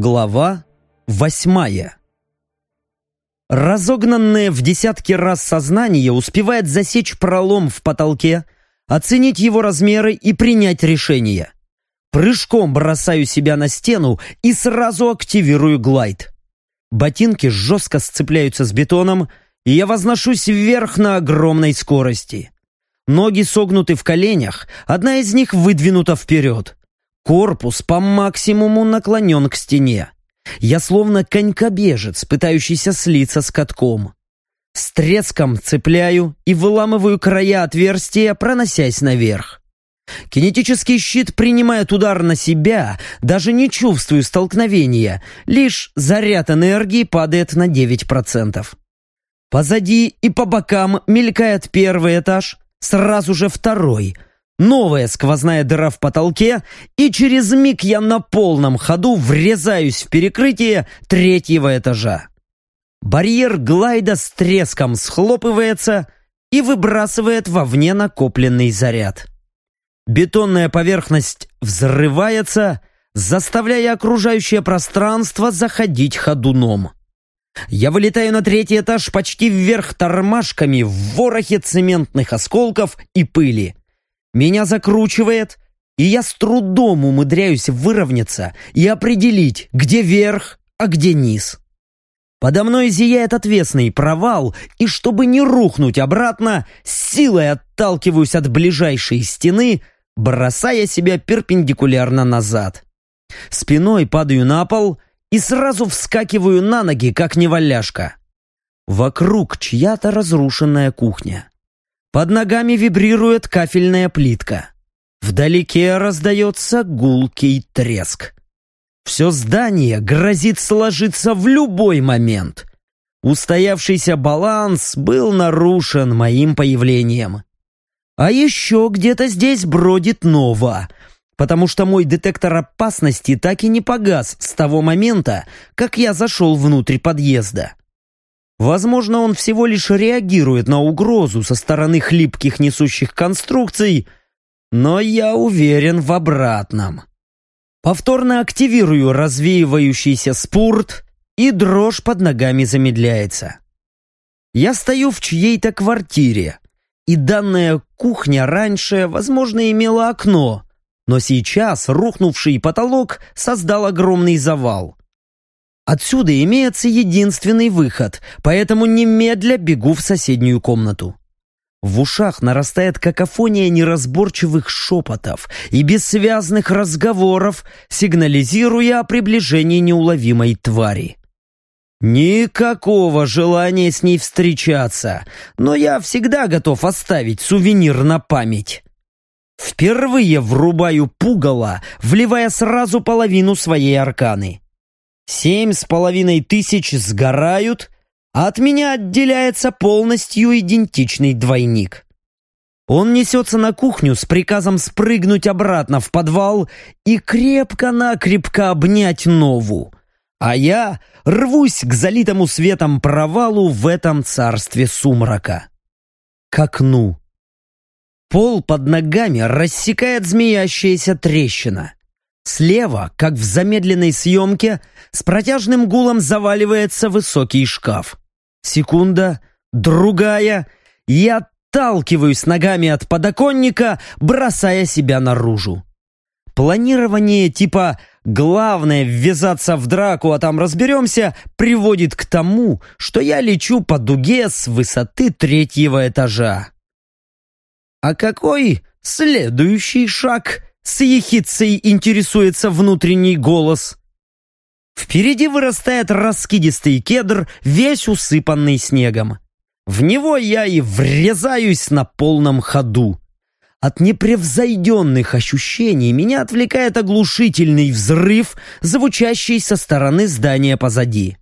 Глава восьмая Разогнанное в десятки раз сознание успевает засечь пролом в потолке, оценить его размеры и принять решение. Прыжком бросаю себя на стену и сразу активирую глайд. Ботинки жестко сцепляются с бетоном, и я возношусь вверх на огромной скорости. Ноги согнуты в коленях, одна из них выдвинута вперед. Корпус по максимуму наклонен к стене. Я словно конькобежец, пытающийся слиться с катком. С треском цепляю и выламываю края отверстия, проносясь наверх. Кинетический щит принимает удар на себя, даже не чувствую столкновения, лишь заряд энергии падает на 9%. Позади и по бокам мелькает первый этаж, сразу же второй – Новая сквозная дыра в потолке, и через миг я на полном ходу врезаюсь в перекрытие третьего этажа. Барьер глайда с треском схлопывается и выбрасывает вовне накопленный заряд. Бетонная поверхность взрывается, заставляя окружающее пространство заходить ходуном. Я вылетаю на третий этаж почти вверх тормашками в ворохе цементных осколков и пыли. Меня закручивает, и я с трудом умудряюсь выровняться и определить, где верх, а где низ. Подо мной зияет отвесный провал, и чтобы не рухнуть обратно, силой отталкиваюсь от ближайшей стены, бросая себя перпендикулярно назад. Спиной падаю на пол и сразу вскакиваю на ноги, как неваляшка. Вокруг чья-то разрушенная кухня. Под ногами вибрирует кафельная плитка. Вдалеке раздается гулкий треск. Все здание грозит сложиться в любой момент. Устоявшийся баланс был нарушен моим появлением. А еще где-то здесь бродит Нова, потому что мой детектор опасности так и не погас с того момента, как я зашел внутрь подъезда. Возможно, он всего лишь реагирует на угрозу со стороны хлипких несущих конструкций, но я уверен в обратном. Повторно активирую развеивающийся спурт, и дрожь под ногами замедляется. Я стою в чьей-то квартире, и данная кухня раньше, возможно, имела окно, но сейчас рухнувший потолок создал огромный завал. Отсюда имеется единственный выход, поэтому немедля бегу в соседнюю комнату. В ушах нарастает какофония неразборчивых шепотов и бессвязных разговоров, сигнализируя о приближении неуловимой твари. Никакого желания с ней встречаться, но я всегда готов оставить сувенир на память. Впервые врубаю пугало, вливая сразу половину своей арканы. Семь с половиной тысяч сгорают, а от меня отделяется полностью идентичный двойник. Он несется на кухню с приказом спрыгнуть обратно в подвал и крепко-накрепко обнять Нову. А я рвусь к залитому светом провалу в этом царстве сумрака. К окну. Пол под ногами рассекает змеящаяся трещина. Слева, как в замедленной съемке, с протяжным гулом заваливается высокий шкаф. Секунда, другая, и отталкиваюсь ногами от подоконника, бросая себя наружу. Планирование типа «главное ввязаться в драку, а там разберемся» приводит к тому, что я лечу по дуге с высоты третьего этажа. А какой следующий шаг? С ехицей интересуется внутренний голос. Впереди вырастает раскидистый кедр, весь усыпанный снегом. В него я и врезаюсь на полном ходу. От непревзойденных ощущений меня отвлекает оглушительный взрыв, звучащий со стороны здания позади.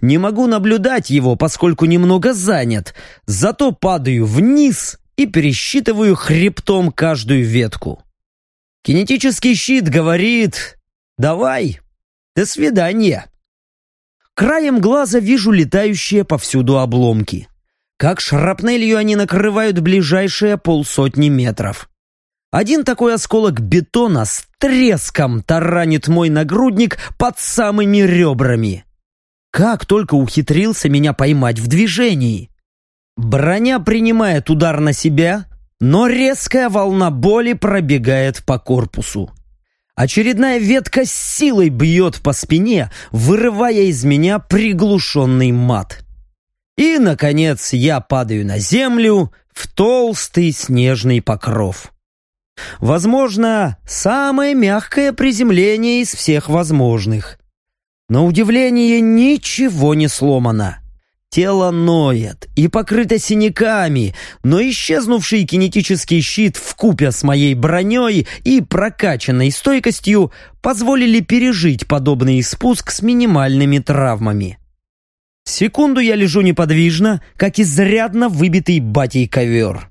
Не могу наблюдать его, поскольку немного занят, зато падаю вниз и пересчитываю хребтом каждую ветку. Кинетический щит говорит «Давай, до свидания». Краем глаза вижу летающие повсюду обломки. Как шрапнелью они накрывают ближайшие полсотни метров. Один такой осколок бетона с треском таранит мой нагрудник под самыми ребрами. Как только ухитрился меня поймать в движении. Броня принимает удар на себя, но резкая волна боли пробегает по корпусу. Очередная ветка с силой бьет по спине, вырывая из меня приглушенный мат. И, наконец, я падаю на землю в толстый снежный покров. Возможно, самое мягкое приземление из всех возможных. На удивление ничего не сломано. Тело ноет и покрыто синяками, но исчезнувший кинетический щит в купе с моей броней и прокачанной стойкостью позволили пережить подобный спуск с минимальными травмами. Секунду я лежу неподвижно, как изрядно выбитый батей ковер.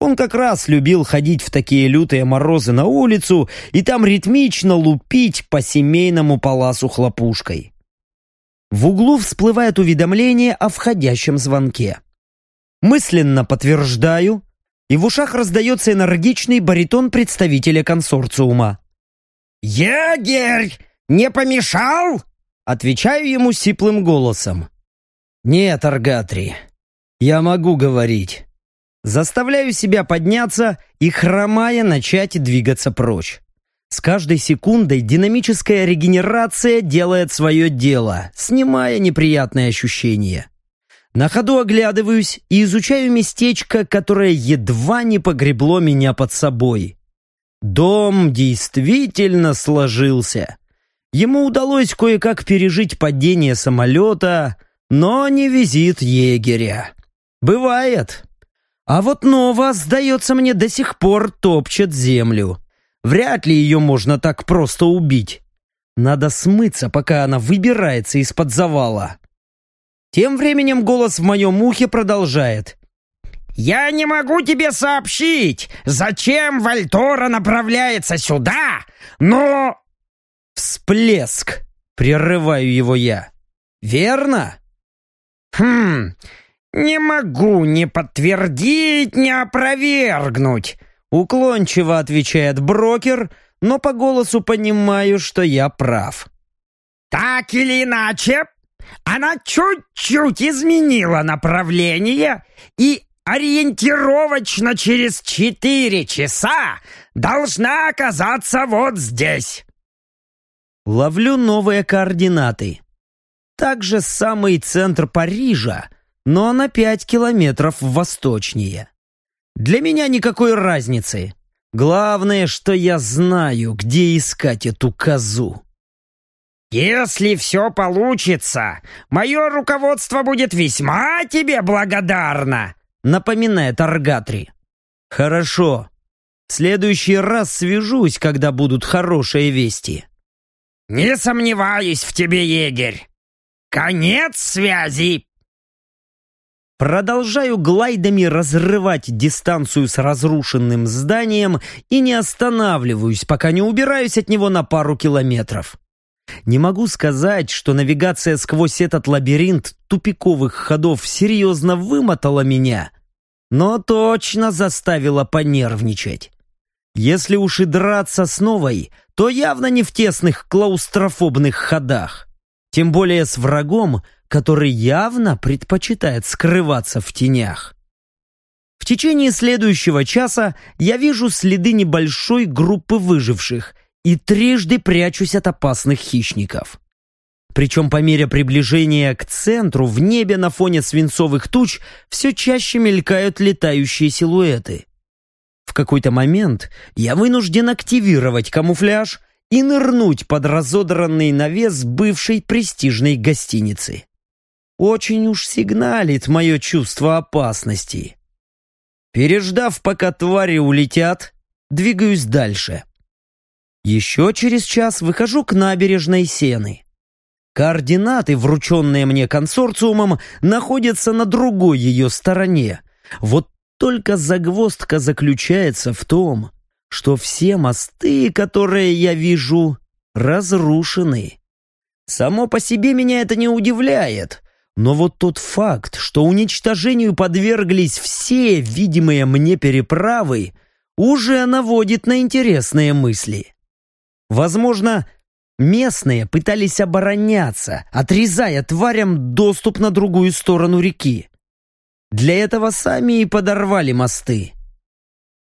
Он как раз любил ходить в такие лютые морозы на улицу и там ритмично лупить по семейному паласу хлопушкой. В углу всплывает уведомление о входящем звонке. Мысленно подтверждаю, и в ушах раздается энергичный баритон представителя консорциума. «Егерь, не помешал?» Отвечаю ему сиплым голосом. «Нет, Аргатри, я могу говорить». Заставляю себя подняться и, хромая, начать двигаться прочь. С каждой секундой динамическая регенерация делает свое дело, снимая неприятные ощущения. На ходу оглядываюсь и изучаю местечко, которое едва не погребло меня под собой. Дом действительно сложился. Ему удалось кое-как пережить падение самолета, но не визит егеря. Бывает. А вот Нова, сдается мне, до сих пор топчет землю. Вряд ли ее можно так просто убить. Надо смыться, пока она выбирается из-под завала. Тем временем голос в моем ухе продолжает. «Я не могу тебе сообщить, зачем Вальтора направляется сюда, но...» «Всплеск!» — прерываю его я. «Верно?» «Хм, не могу ни подтвердить, ни опровергнуть. Уклончиво отвечает брокер, но по голосу понимаю, что я прав. Так или иначе, она чуть-чуть изменила направление и ориентировочно через четыре часа должна оказаться вот здесь. Ловлю новые координаты. Также самый центр Парижа, но на пять километров восточнее. Для меня никакой разницы. Главное, что я знаю, где искать эту козу. «Если все получится, мое руководство будет весьма тебе благодарно», напоминает Аргатри. «Хорошо. В следующий раз свяжусь, когда будут хорошие вести». «Не сомневаюсь в тебе, егерь. Конец связи!» Продолжаю глайдами разрывать дистанцию с разрушенным зданием и не останавливаюсь, пока не убираюсь от него на пару километров. Не могу сказать, что навигация сквозь этот лабиринт тупиковых ходов серьезно вымотала меня, но точно заставила понервничать. Если уж и драться с новой, то явно не в тесных клаустрофобных ходах. Тем более с врагом, который явно предпочитает скрываться в тенях. В течение следующего часа я вижу следы небольшой группы выживших и трижды прячусь от опасных хищников. Причем по мере приближения к центру в небе на фоне свинцовых туч все чаще мелькают летающие силуэты. В какой-то момент я вынужден активировать камуфляж и нырнуть под разодранный навес бывшей престижной гостиницы. Очень уж сигналит мое чувство опасности. Переждав, пока твари улетят, двигаюсь дальше. Еще через час выхожу к набережной Сены. Координаты, врученные мне консорциумом, находятся на другой ее стороне. Вот только загвоздка заключается в том, что все мосты, которые я вижу, разрушены. Само по себе меня это не удивляет. Но вот тот факт, что уничтожению подверглись все видимые мне переправы, уже наводит на интересные мысли. Возможно, местные пытались обороняться, отрезая тварям доступ на другую сторону реки. Для этого сами и подорвали мосты.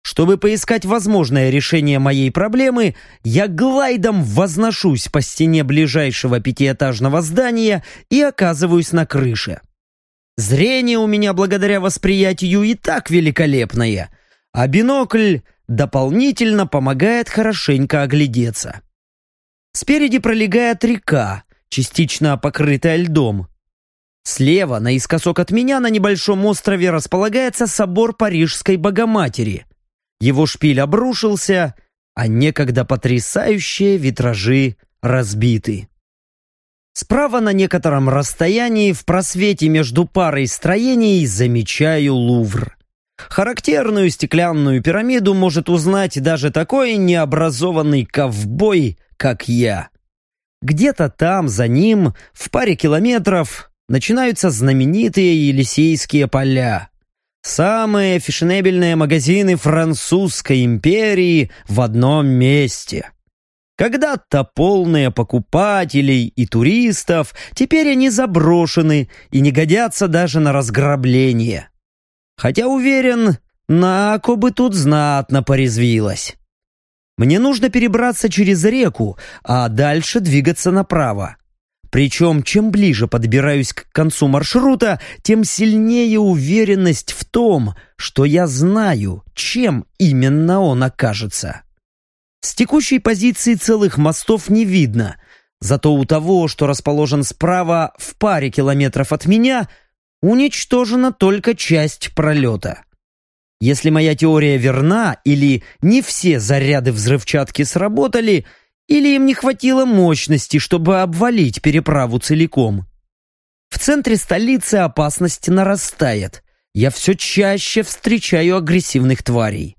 Чтобы поискать возможное решение моей проблемы, я глайдом возношусь по стене ближайшего пятиэтажного здания и оказываюсь на крыше. Зрение у меня благодаря восприятию и так великолепное, а бинокль дополнительно помогает хорошенько оглядеться. Спереди пролегает река, частично покрытая льдом. Слева, наискосок от меня, на небольшом острове располагается собор Парижской Богоматери. Его шпиль обрушился, а некогда потрясающие витражи разбиты. Справа на некотором расстоянии в просвете между парой строений замечаю Лувр. Характерную стеклянную пирамиду может узнать даже такой необразованный ковбой, как я. Где-то там, за ним, в паре километров, начинаются знаменитые Елисейские поля. Самые фешенебельные магазины французской империи в одном месте. Когда-то полные покупателей и туристов, теперь они заброшены и не годятся даже на разграбление. Хотя уверен, Нако бы тут знатно порезвилась. Мне нужно перебраться через реку, а дальше двигаться направо. Причем, чем ближе подбираюсь к концу маршрута, тем сильнее уверенность в том, что я знаю, чем именно он окажется. С текущей позиции целых мостов не видно, зато у того, что расположен справа в паре километров от меня, уничтожена только часть пролета. Если моя теория верна, или не все заряды взрывчатки сработали, или им не хватило мощности, чтобы обвалить переправу целиком. В центре столицы опасность нарастает. Я все чаще встречаю агрессивных тварей.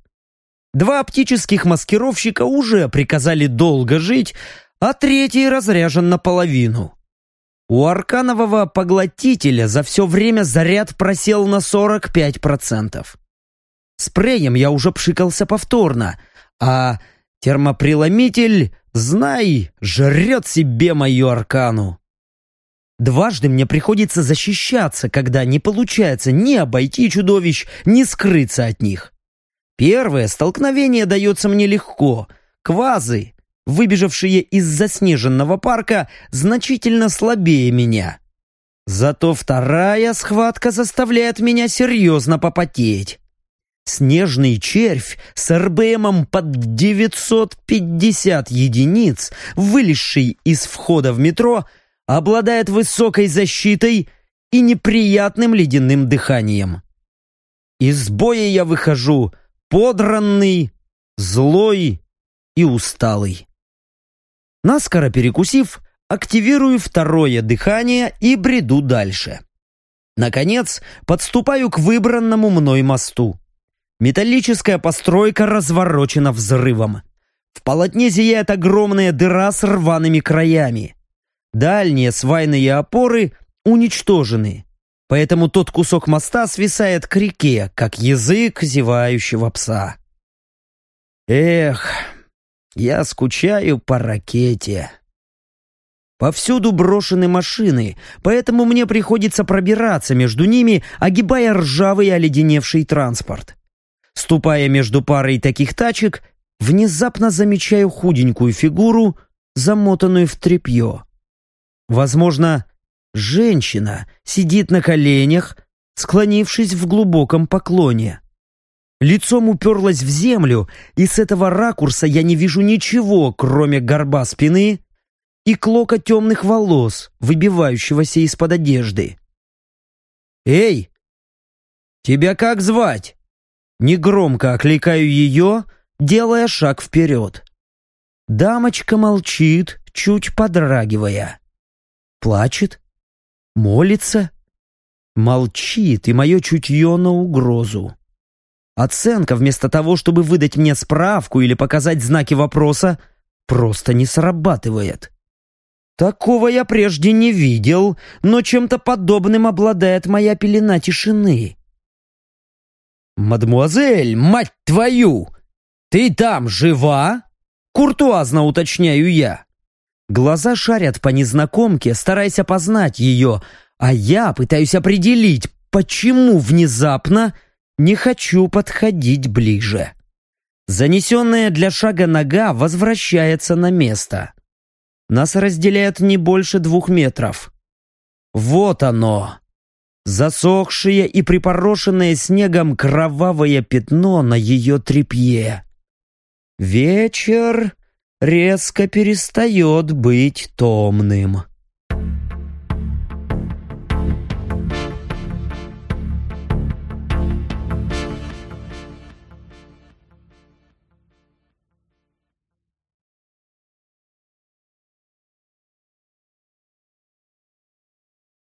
Два оптических маскировщика уже приказали долго жить, а третий разряжен наполовину. У арканового поглотителя за все время заряд просел на 45%. Спреем я уже пшикался повторно, а термопреломитель, знай, жрет себе мою аркану. Дважды мне приходится защищаться, когда не получается ни обойти чудовищ, ни скрыться от них. Первое столкновение дается мне легко. Квазы, выбежавшие из заснеженного парка, значительно слабее меня. Зато вторая схватка заставляет меня серьезно попотеть. Снежный червь с РБМом под 950 единиц, вылезший из входа в метро, обладает высокой защитой и неприятным ледяным дыханием. Из боя я выхожу подранный, злой и усталый. Наскоро перекусив, активирую второе дыхание и бреду дальше. Наконец, подступаю к выбранному мной мосту. Металлическая постройка разворочена взрывом. В полотне зияет огромная дыра с рваными краями. Дальние свайные опоры уничтожены. Поэтому тот кусок моста свисает к реке, как язык зевающего пса. Эх, я скучаю по ракете. Повсюду брошены машины, поэтому мне приходится пробираться между ними, огибая ржавый оледеневший транспорт. Ступая между парой таких тачек, внезапно замечаю худенькую фигуру, замотанную в тряпье. Возможно, Женщина сидит на коленях, склонившись в глубоком поклоне. Лицом уперлась в землю, и с этого ракурса я не вижу ничего, кроме горба спины и клока темных волос, выбивающегося из-под одежды. «Эй! Тебя как звать?» Негромко окликаю ее, делая шаг вперед. Дамочка молчит, чуть подрагивая. Плачет? Молится? Молчит, и мое чутье на угрозу. Оценка, вместо того, чтобы выдать мне справку или показать знаки вопроса, просто не срабатывает. Такого я прежде не видел, но чем-то подобным обладает моя пелена тишины. «Мадемуазель, мать твою!» «Ты там жива?» Куртуазно уточняю я. Глаза шарят по незнакомке, стараясь опознать ее, а я пытаюсь определить, почему внезапно не хочу подходить ближе. Занесенная для шага нога возвращается на место. Нас разделяет не больше двух метров. Вот оно. Засохшее и припорошенное снегом кровавое пятно на ее тряпье. Вечер резко перестает быть томным.